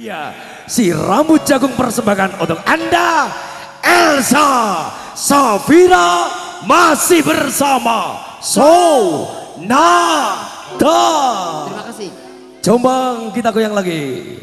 Iya, si rambut jagung persembahkan untuk Anda Elsa Safira masih bersama So Sonata. Terima kasih. Jombang kita goyang lagi.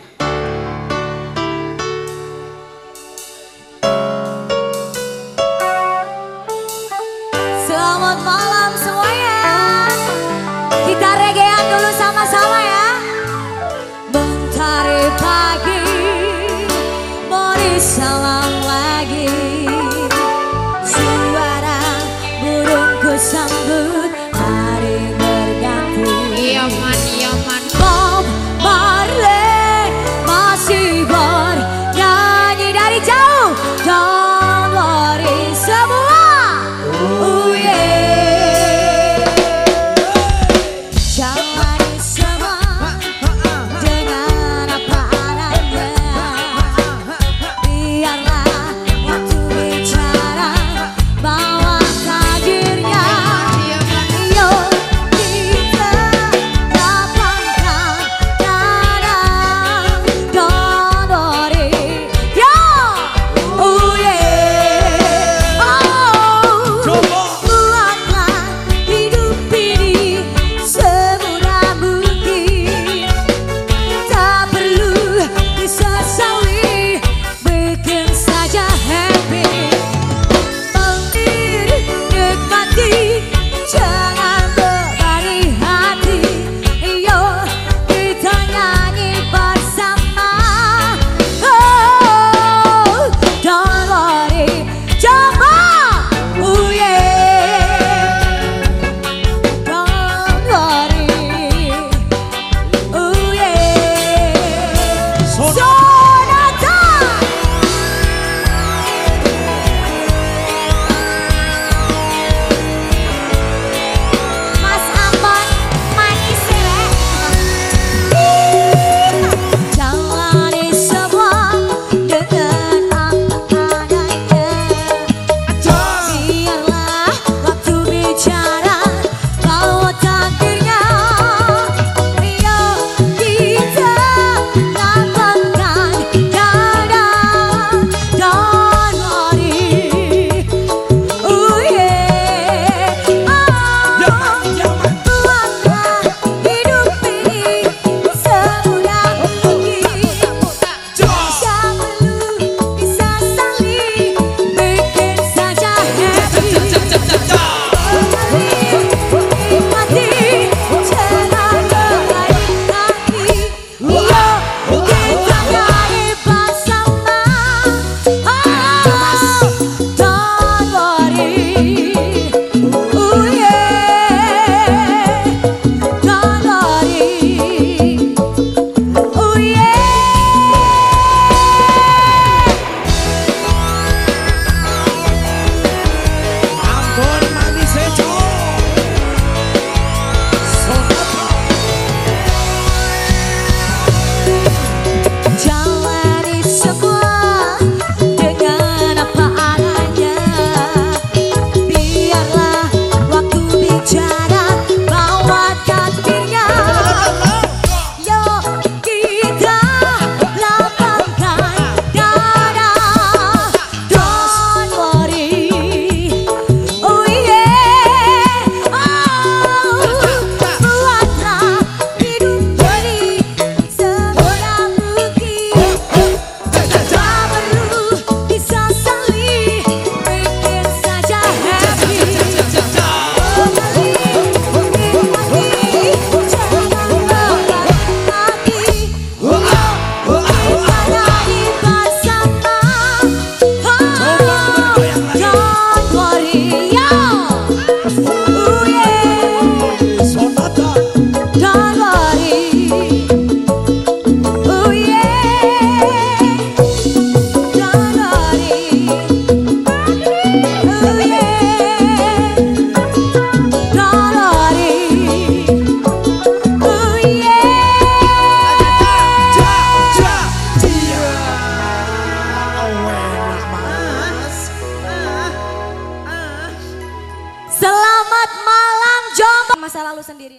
selalu sendiri.